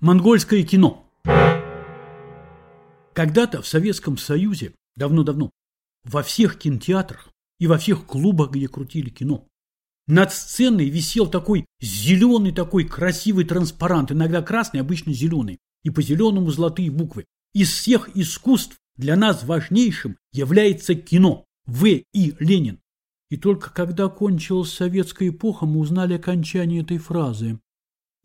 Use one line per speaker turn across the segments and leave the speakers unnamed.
Монгольское кино. Когда-то в Советском Союзе, давно-давно, во всех кинотеатрах и во всех клубах, где крутили кино, над сценой висел такой зеленый, такой красивый транспарант, иногда красный, обычно зеленый, и по зеленому золотые буквы. Из всех искусств для нас важнейшим является кино. В. И. Ленин. И только когда кончилась советская эпоха, мы узнали окончание этой фразы.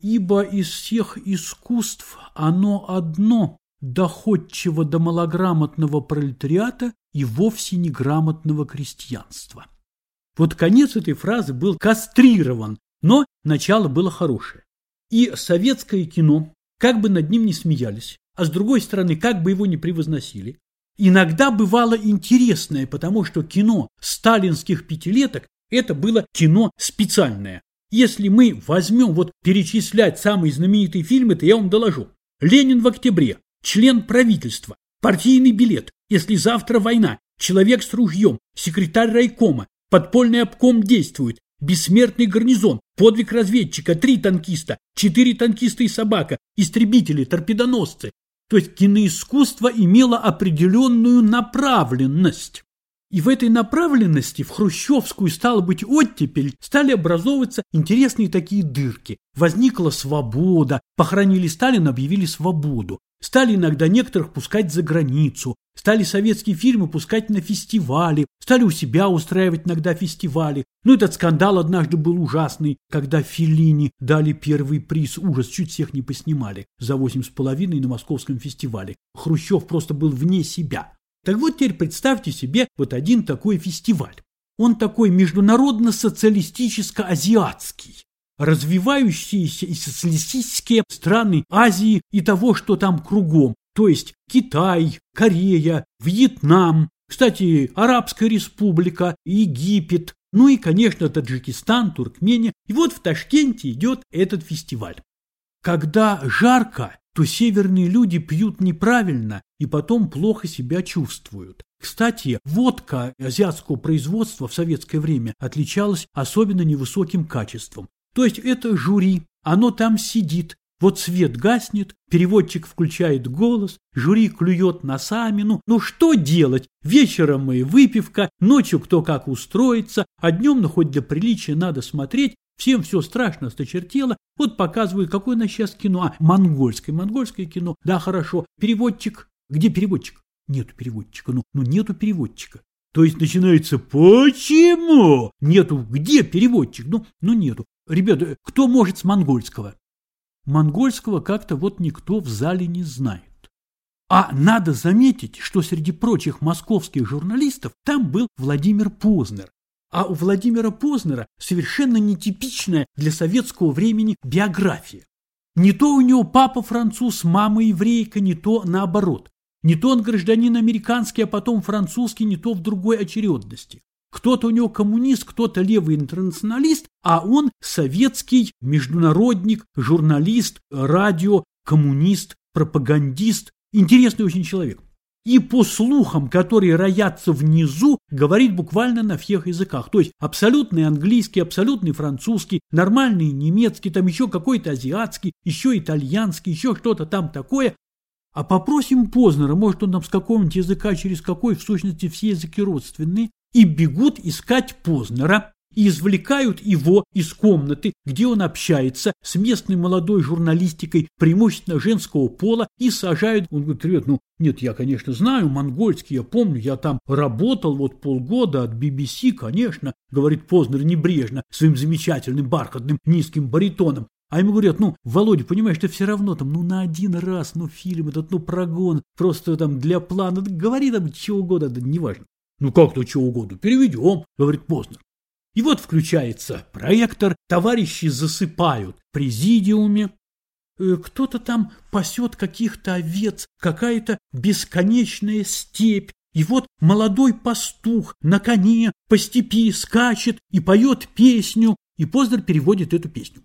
Ибо из всех искусств оно одно доходчиво до малограмотного пролетариата и вовсе неграмотного крестьянства. Вот конец этой фразы был кастрирован, но начало было хорошее. И советское кино, как бы над ним не смеялись, а с другой стороны, как бы его не превозносили, иногда бывало интересное, потому что кино сталинских пятилеток – это было кино специальное, если мы возьмем вот перечислять самые знаменитые фильмы, то я вам доложу. Ленин в октябре, член правительства, партийный билет, если завтра война, человек с ружьем, секретарь райкома, подпольный обком действует, бессмертный гарнизон, подвиг разведчика, три танкиста, четыре танкиста и собака, истребители, торпедоносцы. То есть киноискусство имело определенную направленность. И в этой направленности в хрущевскую, стало быть, оттепель, стали образовываться интересные такие дырки. Возникла свобода, похоронили Сталина, объявили свободу. Стали иногда некоторых пускать за границу, стали советские фильмы пускать на фестивали, стали у себя устраивать иногда фестивали. Ну, этот скандал однажды был ужасный, когда Филини дали первый приз, ужас, чуть всех не поснимали, за восемь с половиной на московском фестивале. Хрущев просто был вне себя. Так вот теперь представьте себе вот один такой фестиваль. Он такой международно-социалистическо-азиатский. Развивающиеся и социалистические страны Азии и того, что там кругом. То есть Китай, Корея, Вьетнам, кстати, Арабская республика, Египет, ну и, конечно, Таджикистан, Туркмения. И вот в Ташкенте идет этот фестиваль. Когда жарко, то северные люди пьют неправильно и потом плохо себя чувствуют. Кстати, водка азиатского производства в советское время отличалась особенно невысоким качеством. То есть это жюри, оно там сидит, вот свет гаснет, переводчик включает голос, жюри клюет носами. Ну, ну что делать? Вечером мы выпивка, ночью кто как устроится, а днем, ну хоть для приличия надо смотреть, Всем все страшно сточертело. Вот показывают, какое у нас сейчас кино. А, монгольское, монгольское кино. Да, хорошо. Переводчик. Где переводчик? Нету переводчика. Ну, ну нету переводчика. То есть начинается «Почему?» Нету. Где переводчик? Ну, ну нету. Ребята, кто может с монгольского? Монгольского как-то вот никто в зале не знает. А надо заметить, что среди прочих московских журналистов там был Владимир Познер, а у Владимира Познера совершенно нетипичная для советского времени биография. Не то у него папа француз, мама еврейка, не то наоборот. Не то он гражданин американский, а потом французский, не то в другой очередности. Кто-то у него коммунист, кто-то левый интернационалист, а он советский международник, журналист, радио, коммунист, пропагандист. Интересный очень человек и по слухам, которые роятся внизу, говорит буквально на всех языках. То есть абсолютный английский, абсолютный французский, нормальный немецкий, там еще какой-то азиатский, еще итальянский, еще что-то там такое. А попросим Познера, может он нам с какого-нибудь языка, через какой в сущности все языки родственные, и бегут искать Познера и извлекают его из комнаты, где он общается с местной молодой журналистикой, преимущественно женского пола, и сажают. Он говорит, ребят, ну, нет, я, конечно, знаю монгольский, я помню, я там работал вот полгода от BBC, конечно, говорит Познер небрежно, своим замечательным бархатным низким баритоном. А ему говорят, ну, Володя, понимаешь, ты все равно там, ну, на один раз, ну, фильм этот, ну, прогон, просто там для плана, говори там чего угодно, да неважно. Ну, как-то чего угодно, переведем, говорит Познер. И вот включается проектор, товарищи засыпают в президиуме, э, кто-то там пасет каких-то овец, какая-то бесконечная степь, и вот молодой пастух на коне по степи скачет и поет песню, и Познер переводит эту песню.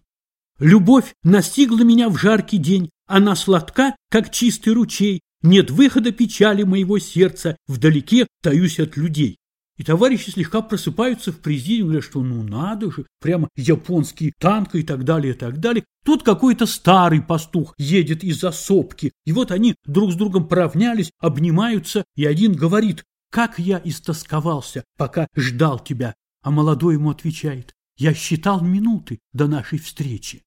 «Любовь настигла меня в жаркий день, она сладка, как чистый ручей, нет выхода печали моего сердца, вдалеке таюсь от людей. И товарищи слегка просыпаются в президиуме, что ну надо же, прямо японский танк и так далее, и так далее. Тут какой-то старый пастух едет из-за сопки, и вот они друг с другом поравнялись, обнимаются, и один говорит, как я истосковался, пока ждал тебя. А молодой ему отвечает, я считал минуты до нашей встречи.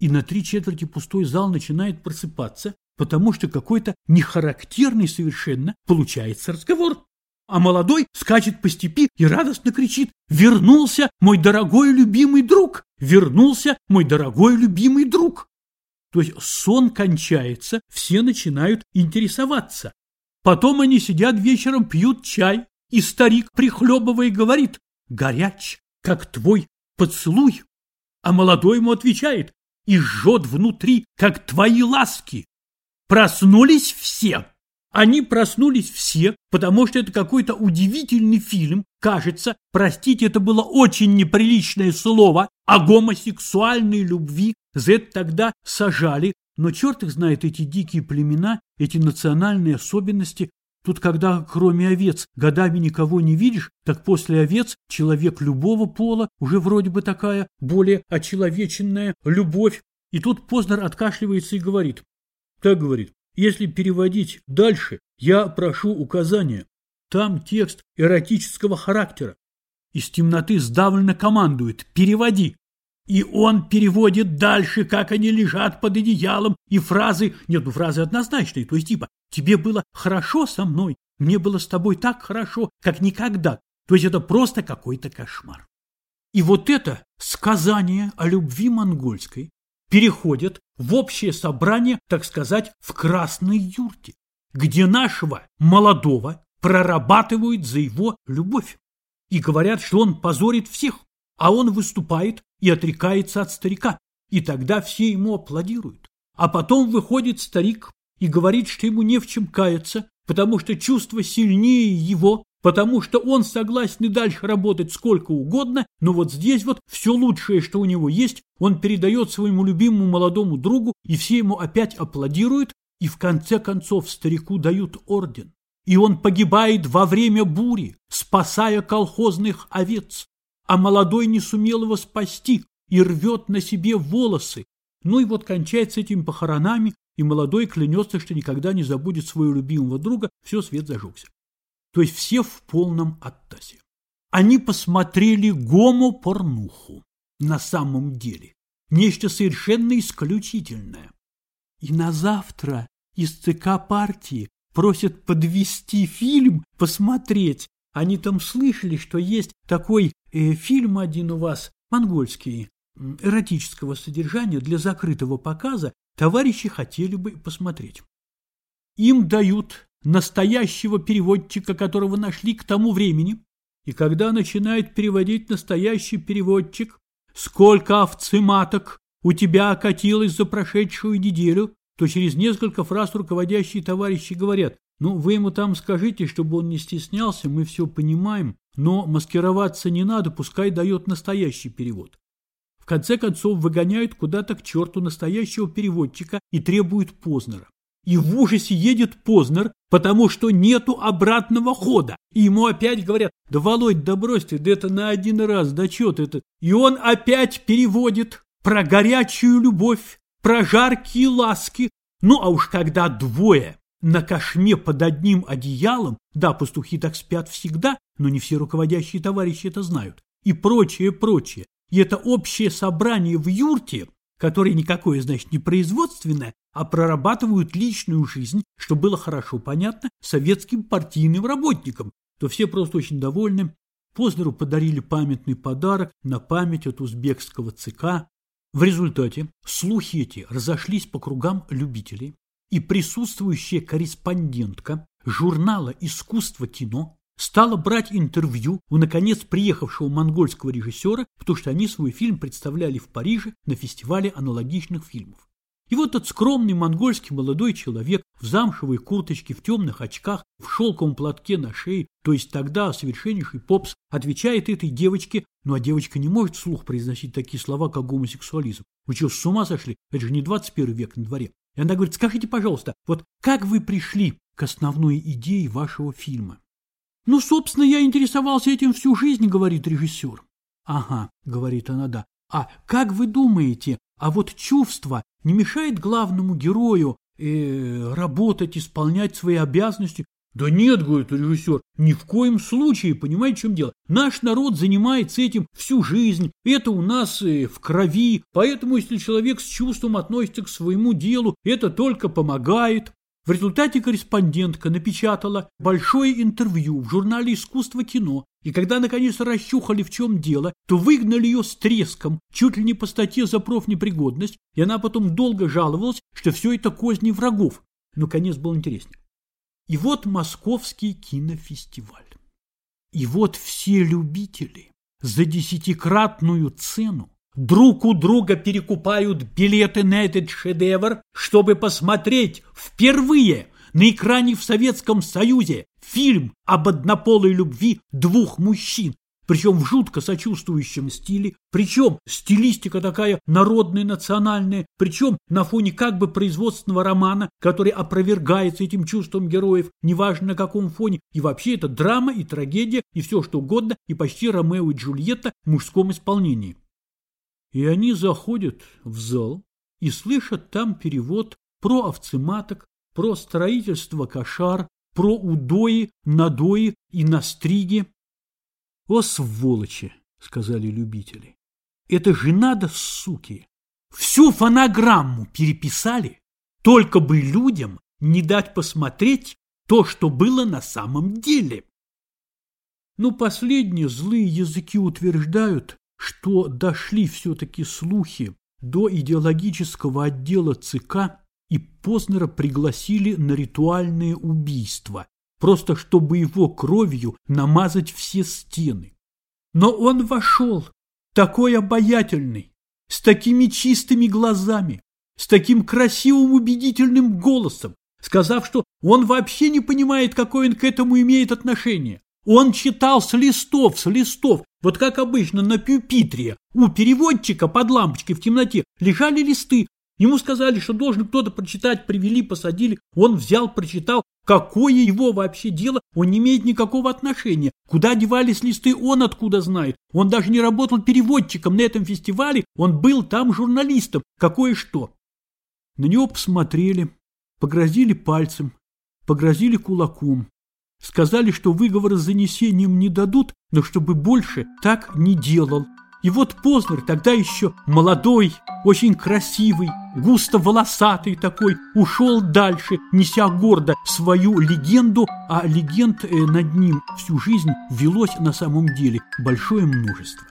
И на три четверти пустой зал начинает просыпаться, потому что какой-то нехарактерный совершенно получается разговор. А молодой скачет по степи и радостно кричит «Вернулся мой дорогой любимый друг! Вернулся мой дорогой любимый друг!» То есть сон кончается, все начинают интересоваться. Потом они сидят вечером, пьют чай, и старик, прихлебывая, говорит «Горяч, как твой поцелуй!» А молодой ему отвечает «И жжет внутри, как твои ласки!» Проснулись все. Они проснулись все, потому что это какой-то удивительный фильм. Кажется, простите, это было очень неприличное слово, о гомосексуальной любви. Это тогда сажали. Но черт их знает эти дикие племена, эти национальные особенности. Тут, когда кроме овец годами никого не видишь, так после овец человек любого пола уже вроде бы такая более очеловеченная любовь. И тут Познер откашливается и говорит, так говорит, если переводить дальше, я прошу указания. Там текст эротического характера. Из темноты сдавленно командует «переводи». И он переводит дальше, как они лежат под одеялом, и фразы, нет, ну фразы однозначные, то есть типа «тебе было хорошо со мной, мне было с тобой так хорошо, как никогда». То есть это просто какой-то кошмар. И вот это сказание о любви монгольской переходят в общее собрание, так сказать, в красной юрте, где нашего молодого прорабатывают за его любовь. И говорят, что он позорит всех, а он выступает и отрекается от старика. И тогда все ему аплодируют. А потом выходит старик и говорит, что ему не в чем каяться, потому что чувство сильнее его, потому что он согласен и дальше работать сколько угодно, но вот здесь вот все лучшее, что у него есть, он передает своему любимому молодому другу, и все ему опять аплодируют, и в конце концов старику дают орден. И он погибает во время бури, спасая колхозных овец, а молодой не сумел его спасти и рвет на себе волосы. Ну и вот кончается этими похоронами, и молодой клянется, что никогда не забудет своего любимого друга, все, свет зажегся. То есть все в полном оттасе. Они посмотрели гомо-порнуху на самом деле. Нечто совершенно исключительное. И на завтра из ЦК партии просят подвести фильм, посмотреть. Они там слышали, что есть такой э, фильм один у вас, монгольский, эротического содержания для закрытого показа, товарищи хотели бы посмотреть. Им дают настоящего переводчика, которого нашли к тому времени, и когда начинает переводить настоящий переводчик, сколько овцематок у тебя окатилось за прошедшую неделю, то через несколько фраз руководящие товарищи говорят, ну, вы ему там скажите, чтобы он не стеснялся, мы все понимаем, но маскироваться не надо, пускай дает настоящий перевод. В конце концов выгоняют куда-то к черту настоящего переводчика и требуют Познера. И в ужасе едет Познер, потому что нету обратного хода. И ему опять говорят, да, Володь, да брось ты, да это на один раз, да что ты это. И он опять переводит про горячую любовь, про жаркие ласки. Ну, а уж когда двое на кошме под одним одеялом, да, пастухи так спят всегда, но не все руководящие товарищи это знают, и прочее, прочее. И это общее собрание в юрте, которое никакое, значит, не производственное, а прорабатывают личную жизнь, что было хорошо понятно советским партийным работникам, то все просто очень довольны. Познеру подарили памятный подарок на память от узбекского ЦК. В результате слухи эти разошлись по кругам любителей, и присутствующая корреспондентка журнала «Искусство кино» стала брать интервью у наконец приехавшего монгольского режиссера, потому что они свой фильм представляли в Париже на фестивале аналогичных фильмов. И вот этот скромный монгольский молодой человек в замшевой курточке, в темных очках, в шелковом платке на шее, то есть тогда совершеннейший попс, отвечает этой девочке, ну а девочка не может вслух произносить такие слова, как гомосексуализм. Вы что, с ума сошли? Это же не 21 век на дворе. И она говорит, скажите, пожалуйста, вот как вы пришли к основной идее вашего фильма? Ну, собственно, я интересовался этим всю жизнь, говорит режиссер. Ага, говорит она, да. А как вы думаете, а вот чувство не мешает главному герою э, работать, исполнять свои обязанности? Да нет, говорит режиссер, ни в коем случае, понимаете, в чем дело? Наш народ занимается этим всю жизнь, это у нас э, в крови, поэтому если человек с чувством относится к своему делу, это только помогает. В результате корреспондентка напечатала большое интервью в журнале «Искусство кино», и когда наконец расчухали, в чем дело, то выгнали ее с треском, чуть ли не по статье за профнепригодность, и она потом долго жаловалась, что все это козни врагов. Но конец был интереснее. И вот московский кинофестиваль. И вот все любители за десятикратную цену друг у друга перекупают билеты на этот шедевр, чтобы посмотреть впервые на экране в Советском Союзе фильм об однополой любви двух мужчин, причем в жутко сочувствующем стиле, причем стилистика такая народная, национальная, причем на фоне как бы производственного романа, который опровергается этим чувством героев, неважно на каком фоне, и вообще это драма и трагедия, и все что угодно, и почти Ромео и Джульетта в мужском исполнении. И они заходят в зал и слышат там перевод про овцематок, про строительство кошар, про удои, надои и настриги. «О, сволочи!» — сказали любители. «Это же надо, суки! Всю фонограмму переписали, только бы людям не дать посмотреть то, что было на самом деле!» Ну, последние злые языки утверждают, что дошли все-таки слухи до идеологического отдела ЦК и Познера пригласили на ритуальное убийство, просто чтобы его кровью намазать все стены. Но он вошел, такой обаятельный, с такими чистыми глазами, с таким красивым убедительным голосом, сказав, что он вообще не понимает, какое он к этому имеет отношение. Он читал с листов, с листов, вот как обычно на пюпитре. У переводчика под лампочкой в темноте лежали листы. Ему сказали, что должен кто-то прочитать, привели, посадили. Он взял, прочитал. Какое его вообще дело? Он не имеет никакого отношения. Куда девались листы, он откуда знает. Он даже не работал переводчиком на этом фестивале. Он был там журналистом. Какое что? На него посмотрели, погрозили пальцем, погрозили кулаком. Сказали, что выговора с занесением не дадут, но чтобы больше так не делал. И вот Познер, тогда еще молодой, очень красивый, густо волосатый такой, ушел дальше, неся гордо свою легенду, а легенд э, над ним всю жизнь велось на самом деле большое множество.